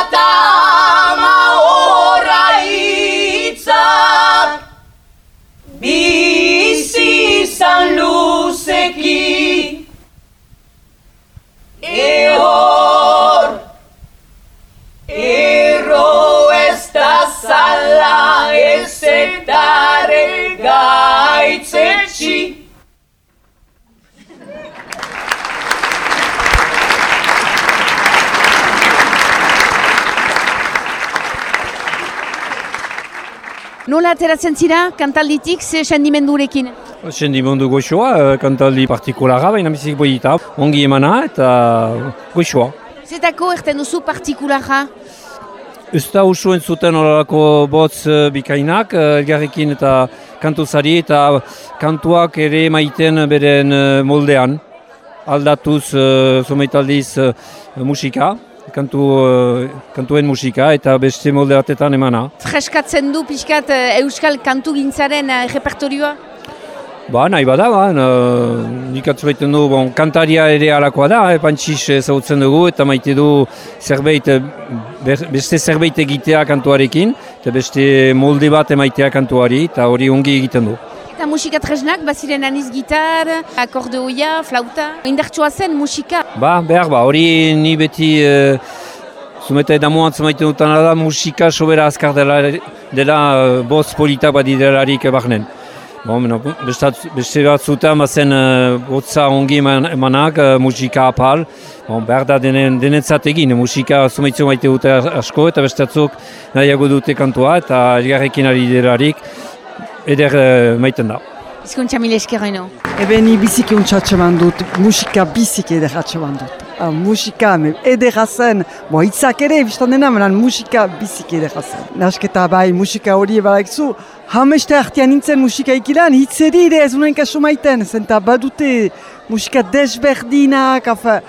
eta Nola ateratzen zira, kantalditik, ze sendimendurekin? Sendimendu goxoa, eh, kantaldi partikulara, baina bizik boita, ongi emana eta goxoa. Zetako erten duzu partikulara? Ez da usuen zuten horrelako botz eh, bikainak, eh, elgarrekin eta kantuzari eta kantuak ere maiten beren moldean. Aldatuz, uh, zomaitaldiz uh, musika, kantu, eh, kantuen musika eta beste molde batetan emana. Freskatzen du pixkat eh, euskal kantu gintzaren eh, repertorioa? Ba, nahi bada, ba, na- nik atzu baiten du, bon, kantaria ere alakoa da, eh, pantxix ezagutzen dugu, eta maite du zerbait, ber- beste zerbait egitea kantuarekin, eta beste molde bat emaitea kantuari, eta hori ongi egiten du. Eta musika tresnak, baziren aniz gitar, akordeoia, flauta. Indartsua zen musika. Ba, behar ba, hori ni beti, e, zumeta edamuan zumaiten dutan da, musika sobera azkar dela, dela e, boz politak bat idelarik barnen. Bon, bestat- beste bat zutan bazen e, botza ongi eman, emanak, e, musika apal. Bon, behar da denen, denetzat egin, musika zumaitzen maite dute asko eta bestatzuk nahiago dute kantua eta elgarrekin ari delarik eder e, maiten da. Izkontza mile eskerreno. Ebe ni biziki untxatxeman dut, musika biziki ederratxeman dut. Ah, musika me- ederra zen, bo hitzak ere biztan dena, menan musika biziki ederra zen. Nasketa bai musika hori ebalaikzu, hameste artean nintzen musika ikilan, hitzeri ere ez unen kaso maiten, zenta badute musika desberdinak, afa,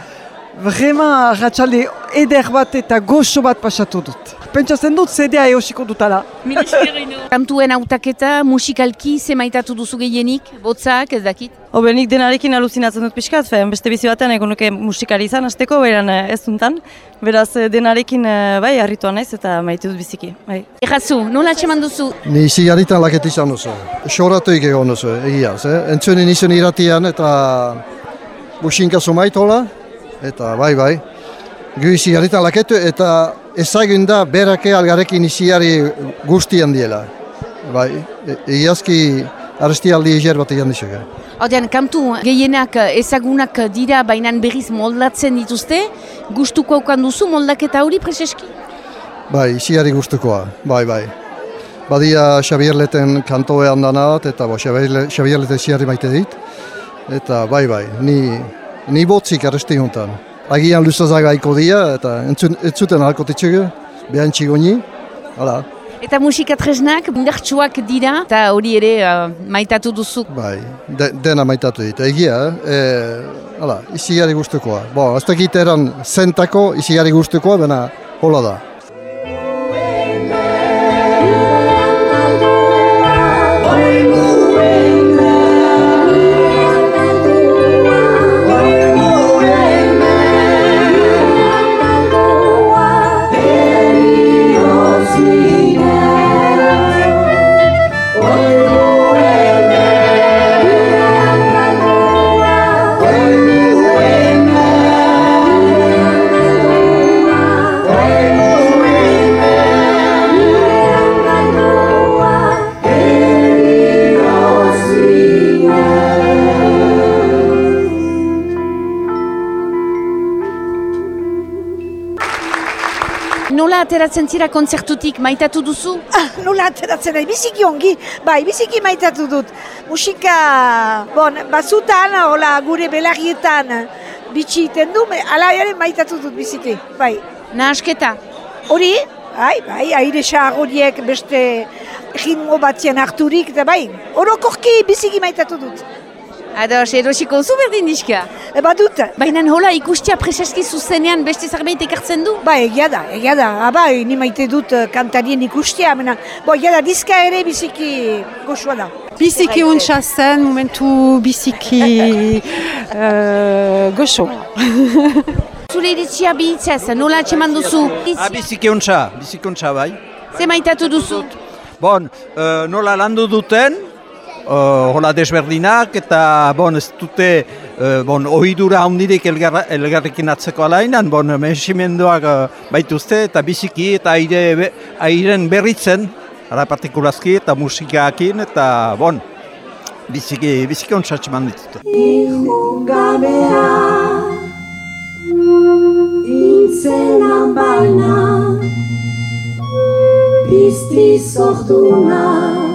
Vrema, ratxalde eder bat eta goxo bat pasatu dut. Pentsatzen dut, zedea eosiko dutala. Eskerreno. Kantuen hautaketa, musikalki, ze maitatu duzu gehienik, botzak, ez dakit. Obenik denarekin aluzinatzen dut pixkat, fe, beste bizi batean egon nuke musikari izan hasteko, beran eh, ez duntan. Beraz, eh, denarekin eh, bai, harritua naiz eta maite dut biziki. Bai. Errazu, nola atxeman duzu? Ni izi jarritan laket izan oso. Xoratu egon oso, egiaz. Eh? Entzunen izan iratian eta businka somaitola. Eta bai, bai. Gu izi jarritan laketu eta ezagun da berake algarekin iziari guztian diela. Bai, e- egiazki arestialdi eger bat egin dixoga. Ordean, kantu gehienak ezagunak dira bainan berriz moldatzen dituzte, gustuko aukan duzu moldaketa hori preseski? Bai, iziari gustukoa, bai, bai. Badia Xabierleten kantoean danat, eta bo, Xabierle- Xabierleten ziarri maite dit. Eta bai, bai, ni, ni botzik arresti hontan. Agian luzazaga aiko dia, eta entzun, entzuten halko titzugu, behan txigoni, hala, Eta musika tresnak indartsuak dira, eta hori ere uh, maitatu duzu. bai, de, dena maitatu dit. Egia, e, hala, iziari gustukoa. Bo, ez dakit eran zentako iziari gustukoa, bena hola da. Nola ateratzen zira kontzertutik maitatu duzu? Ah, nola ateratzen nahi, biziki ongi, bai, biziki maitatu dut. Musika, bon, bazutan, hola, gure belarrietan, bitxi iten du, ala ere maitatu dut biziki, bai. Nahasketa. Hori, bai, bai, aire horiek beste ritmo batien harturik, eta bai, orokorki biziki maitatu dut. Ados, erosiko zu berdin dizka. E, badut, Baina hola ikustia preseski zuzenean beste zerbait ekartzen du? ba, egia da, egia da, aba, ni maite dut eh, kantarien ikustea, mena, bo, egia da, dizka ere biziki goxua da. Biziki untsa zen, momentu biziki uh, goxo. zure iritzia bihitzaz, nola atxeman duzu? Ah, biziki ontsa, biziki ontsa bai. Ze maitatu duzu? Bon, uh, nola landu duten, uh, hola desberdinak, eta bon, ez dute, uh, bon, ohidura handirik elgar, elgarrekin atzeko alainan, bon, mensimenduak uh, baituzte, eta biziki, eta aire, be, airen berritzen, ara partikulazki, eta musikaakin, eta bon, biziki, biziki ontsa atxeman ditut. Gabea Intzenan baina Pizti sortuna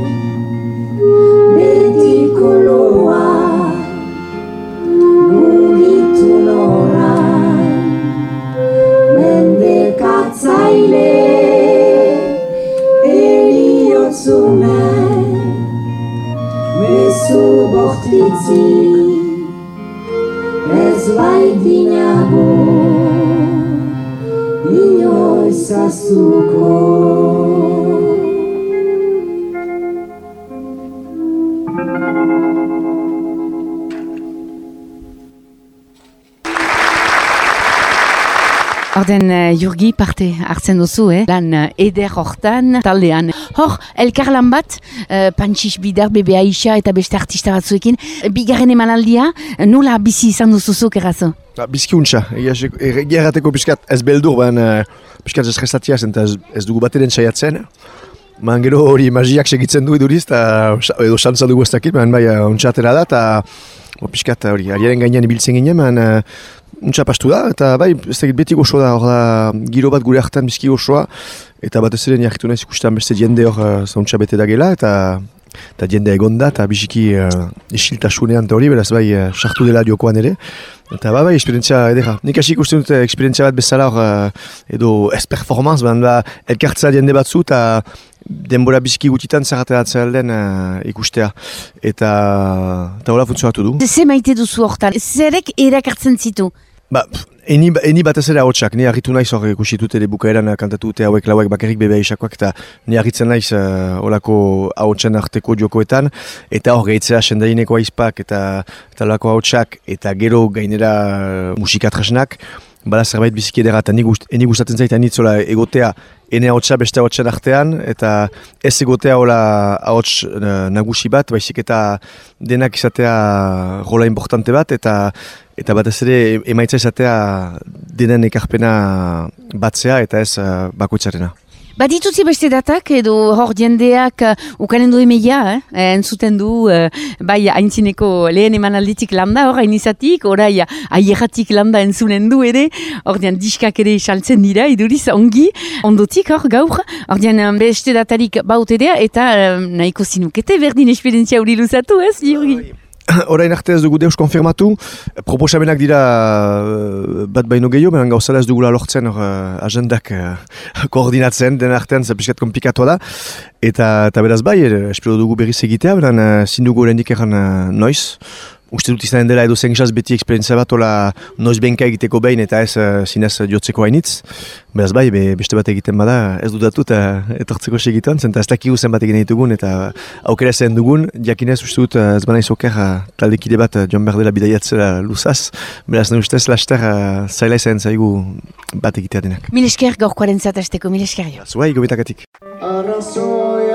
Eriotzune Mezu bortitzi Ez baitinago inoiz azuko. Orden uh, Jurgi parte hartzen duzu, eh? lan uh, eder hortan taldean. Hor, elkarlan bat, uh, Pantxix Bidar, Bebe Aisha eta beste artista batzuekin, bigarren emanaldia, nola bizi izan duzuzuk errazo? Ba, bizki untxa, egia errateko piskat ez beldur, baina uh, piskat ez restatia zen, ez, ez dugu bateren saiatzen. Man gero hori magiak segitzen du iduriz, eta edo xantza dugu ez dakit, baina bai untxa atera da, eta piskat hori, ariaren gainean ibiltzen ginen, baina uh, untxa pastu da, eta bai, ez dakit beti goxo da, hor da, giro bat gure hartan bizki goxoa, eta bat ez ere niarkitu nahiz ikustean beste jende hor uh, zauntxa bete da gela, eta eta jende egon eta biziki uh, isiltasunean eta hori, beraz bai, uh, sartu dela jokoan ere. Eta ba, bai, esperientzia edera. Nik hasi ikusten dut esperientzia bat bezala hor, uh, edo ez performance, baina ba, elkartza jende batzu, eta denbora biziki gutitan zerrateratzea alden uh, ikustea. Eta, eta hola funtzionatu du. Ze maite duzu hortan, zerek erakartzen zitu? Ba, eni, eni batez ere ahotsak, ni harritu naiz hor ikusitut ere bukaeran kantatu dute hauek lauek bakarrik bebea isakoak, eta ni harritzen naiz uh, olako ahotsen arteko jokoetan, eta hor gehitzea sendaineko aizpak eta eta olako ahotsak, eta gero gainera uh, musikatresnak, bada zerbait biziki edera, eta eni gustatzen zait anitzola egotea ene ahotsa beste ahotsen artean, eta ez egotea hola ahots uh, nagusi bat, baizik eta denak izatea rola importante bat, eta eta batez ere emaitza izatea denen ekarpena batzea eta ez uh, bakoitzarena. Baditutzi beste datak edo hor jendeak uh, ukanen du emeia, eh? entzuten du uh, bai haintzineko lehen emanalditik landa hor hainizatik, orai aierratik landa entzunen du ere, hor dian diskak ere saltzen dira, iduriz ongi, ondotik hor gaur, hor dian um, beste datarik baut edea eta uh, nahiko zinukete berdin esperientzia hori luzatu ez, Jurgi? Orain arte ez dugu deus konfirmatu, proposamenak dira uh, bat baino gehiago, baina gauzala ez dugula lortzen uh, agendak uh, koordinatzen, den artean zapiskat komplikatu da. Eta, eta beraz bai, er, espero dugu berriz egitea, baina uh, zindugu horrendik egan uh, noiz. Uste dut izan dela edo zengisaz beti eksperientzia bat ola noiz benka egiteko behin eta ez uh, zinez jotzeko hainitz. Beraz bai, be, beste bat egiten bada ez dudatu eta etortzeko segituan, zenta ez dakigu zen bat egin ditugun eta aukera zen dugun, jakinez uste dut uh, ez bana izoker uh, taldekide bat joan behar dela bidaiatzera luzaz. Beraz ne ustez laster uh, zaila izan zaigu bat egitea denak. Mil esker gaurkoaren zatazteko, mil esker jo. Zuai, gobetakatik. Arrazoi